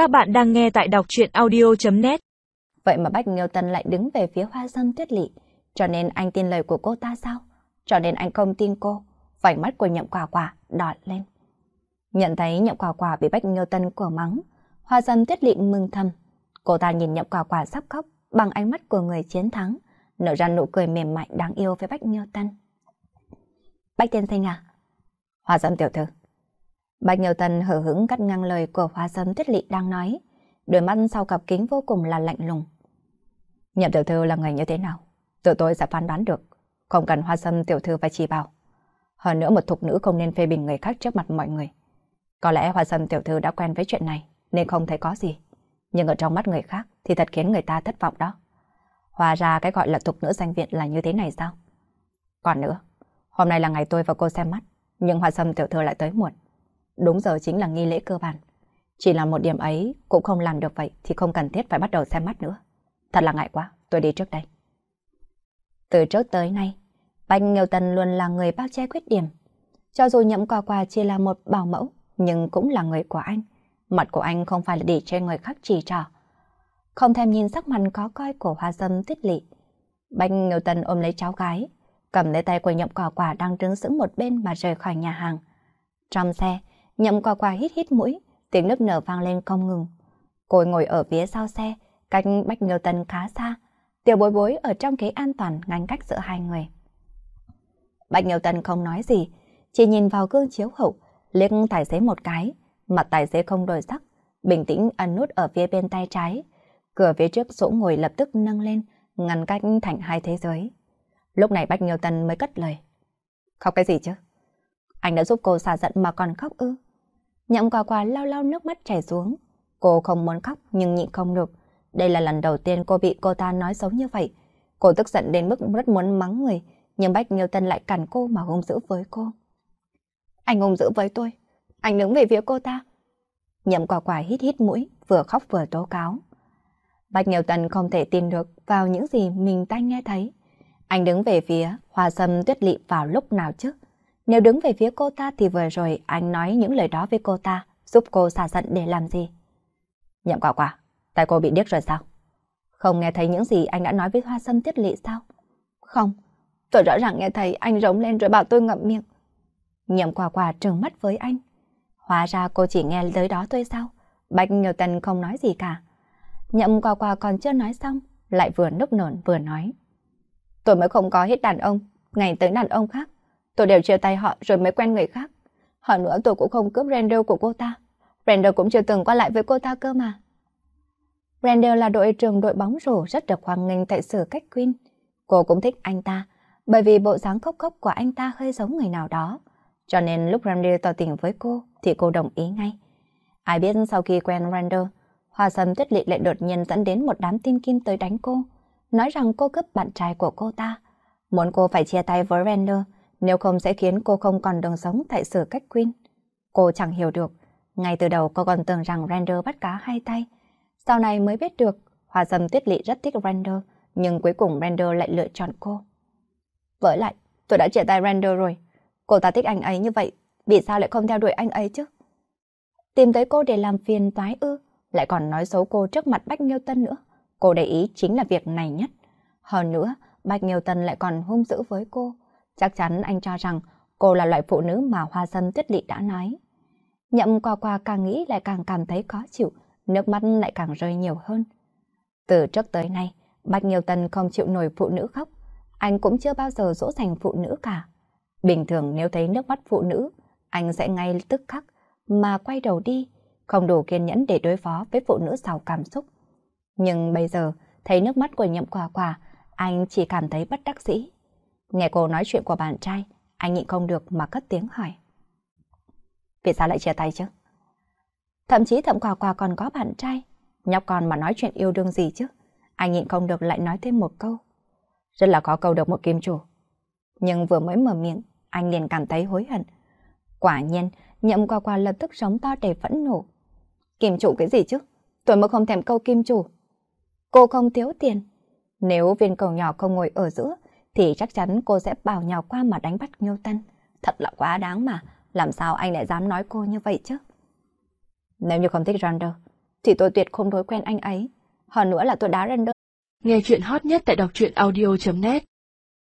Các bạn đang nghe tại đọc chuyện audio.net Vậy mà Bách Nghiêu Tân lại đứng về phía hoa sâm tuyết lị. Cho nên anh tin lời của cô ta sao? Cho nên anh không tin cô. Vành mắt của nhậm quả quả đỏ lên. Nhận thấy nhậm quả quả bị Bách Nghiêu Tân của mắng. Hoa sâm tuyết lị mừng thầm. Cô ta nhìn nhậm quả quả sắp khóc bằng ánh mắt của người chiến thắng. Nở ra nụ cười mềm mại đáng yêu với Bách Nghiêu Tân. Bách tiên sinh à? Hoa sâm tiểu thư. Bạch Nhiều Tần hở hững cắt ngang lời của Hoa Sâm Tuyết Lị đang nói. Đôi mắt sau cặp kính vô cùng là lạnh lùng. Nhậm tiểu thư là người như thế nào? Tự tôi sẽ phán đoán được. Không cần Hoa Sâm tiểu thư phải chỉ bảo. Hơn nữa một thục nữ không nên phê bình người khác trước mặt mọi người. Có lẽ Hoa Sâm tiểu thư đã quen với chuyện này nên không thấy có gì. Nhưng ở trong mắt người khác thì thật khiến người ta thất vọng đó. Hóa ra cái gọi là thục nữ danh viện là như thế này sao? Còn nữa, hôm nay là ngày tôi và cô xem mắt, nhưng Hoa Sâm tiểu thư lại tới muộn đúng giờ chính là nghi lễ cơ bản. Chỉ là một điểm ấy cũng không làm được vậy thì không cần thiết phải bắt đầu xem mắt nữa. Thật là ngại quá, tôi đi trước đây. Từ trước tới nay, Bạch Nghiêu Tân luôn là người bao che khuyết điểm. Cho dù nhậm quà quà chỉ là một bảo mẫu, nhưng cũng là người của anh. Mặt của anh không phải là để cho người khác chỉ trò. Không thèm nhìn sắc mặt có coi của hoa dâm tuyết lị. Bạch Nghiêu Tân ôm lấy cháu gái, cầm lấy tay của nhậm quà quà đang đứng sững một bên mà rời khỏi nhà hàng. Trong xe, Nhậm qua qua hít hít mũi, tiếng nước nở vang lên không ngừng. Cô ngồi ở phía sau xe, cách Bách Nghiêu Tân khá xa. Tiểu bối bối ở trong ghế an toàn ngăn cách giữa hai người. Bách Nghiêu Tân không nói gì, chỉ nhìn vào gương chiếu hậu, liếc tài xế một cái, mặt tài xế không đổi sắc, bình tĩnh ấn nút ở phía bên tay trái. Cửa phía trước chỗ ngồi lập tức nâng lên, ngăn cách thành hai thế giới. Lúc này Bách Nghiêu Tân mới cất lời. Khóc cái gì chứ? Anh đã giúp cô xả giận mà còn khóc ư? Nhậm quả quả lau lau nước mắt chảy xuống. Cô không muốn khóc nhưng nhịn không được. Đây là lần đầu tiên cô bị cô ta nói xấu như vậy. Cô tức giận đến mức rất muốn mắng người, nhưng Bách Nghiêu Tân lại cản cô mà hung dữ với cô. Anh hung dữ với tôi. Anh đứng về phía cô ta. Nhậm quả quả hít hít mũi, vừa khóc vừa tố cáo. Bách Nghiêu Tân không thể tin được vào những gì mình tai nghe thấy. Anh đứng về phía Hoa Sâm Tuyết Lị vào lúc nào chứ? Nếu đứng về phía cô ta thì vừa rồi anh nói những lời đó với cô ta, giúp cô xả giận để làm gì? Nhậm quả quả, tại cô bị điếc rồi sao? Không nghe thấy những gì anh đã nói với Hoa Sâm Tiết Lị sao? Không, tôi rõ ràng nghe thấy anh rống lên rồi bảo tôi ngậm miệng. Nhậm quả quả trừng mắt với anh. Hóa ra cô chỉ nghe tới đó thôi sao? Bạch Nhiều Tần không nói gì cả. Nhậm quả quả còn chưa nói xong, lại vừa nức nở vừa nói. Tôi mới không có hết đàn ông, ngày tới đàn ông khác. Tôi đều chia tay họ rồi mới quen người khác. Hơn nữa tôi cũng không cướp Randall của cô ta. Randall cũng chưa từng qua lại với cô ta cơ mà. Randall là đội trưởng đội bóng rổ rất được hoan nghênh tại sở cách Queen. Cô cũng thích anh ta, bởi vì bộ dáng khóc khóc của anh ta hơi giống người nào đó. Cho nên lúc Randall tỏ tình với cô thì cô đồng ý ngay. Ai biết sau khi quen Randall, Hoa Sâm Tuyết Lị lại đột nhiên dẫn đến một đám tin kim tới đánh cô, nói rằng cô cướp bạn trai của cô ta. Muốn cô phải chia tay với Randall, nếu không sẽ khiến cô không còn đường sống tại sở cách Queen. Cô chẳng hiểu được. Ngay từ đầu cô còn tưởng rằng Rander bắt cá hai tay. Sau này mới biết được, Hoa dâm Tuyết Lị rất thích Rander, nhưng cuối cùng Rander lại lựa chọn cô. Với lại, tôi đã chia tay Rander rồi. Cô ta thích anh ấy như vậy, vì sao lại không theo đuổi anh ấy chứ? Tìm tới cô để làm phiền toái ư, lại còn nói xấu cô trước mặt Bách Nghiêu Tân nữa. Cô để ý chính là việc này nhất. Hơn nữa, Bách Nghiêu Tân lại còn hung dữ với cô. Chắc chắn anh cho rằng cô là loại phụ nữ mà Hoa Sâm Tuyết Lị đã nói. Nhậm qua qua càng nghĩ lại càng cảm thấy khó chịu, nước mắt lại càng rơi nhiều hơn. Từ trước tới nay, Bạch nhiều Tân không chịu nổi phụ nữ khóc, anh cũng chưa bao giờ dỗ dành phụ nữ cả. Bình thường nếu thấy nước mắt phụ nữ, anh sẽ ngay tức khắc mà quay đầu đi, không đủ kiên nhẫn để đối phó với phụ nữ giàu cảm xúc. Nhưng bây giờ, thấy nước mắt của nhậm quả quả, anh chỉ cảm thấy bất đắc dĩ. Nghe cô nói chuyện của bạn trai, anh nhịn không được mà cất tiếng hỏi. Vì sao lại chia tay chứ? Thậm chí thậm quà quà còn có bạn trai, nhóc con mà nói chuyện yêu đương gì chứ? Anh nhịn không được lại nói thêm một câu. Rất là có câu được một kim chủ. Nhưng vừa mới mở miệng, anh liền cảm thấy hối hận. Quả nhiên, nhậm quà quà lập tức sống to để phẫn nộ. Kim chủ cái gì chứ? Tôi mới không thèm câu kim chủ. Cô không thiếu tiền. Nếu viên cầu nhỏ không ngồi ở giữa, thì chắc chắn cô sẽ bảo nhào qua mà đánh bắt Nghiêu Tân. Thật là quá đáng mà, làm sao anh lại dám nói cô như vậy chứ? Nếu như không thích Randall, thì tôi tuyệt không đối quen anh ấy. Hơn nữa là tôi đá render. Nghe chuyện hot nhất tại đọc truyện audio.net